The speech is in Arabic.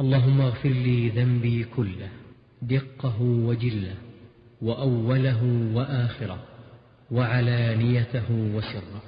اللهم اغفر لي ذنبي كله دقه وجله وأوله وآخره وعلانيته وسره.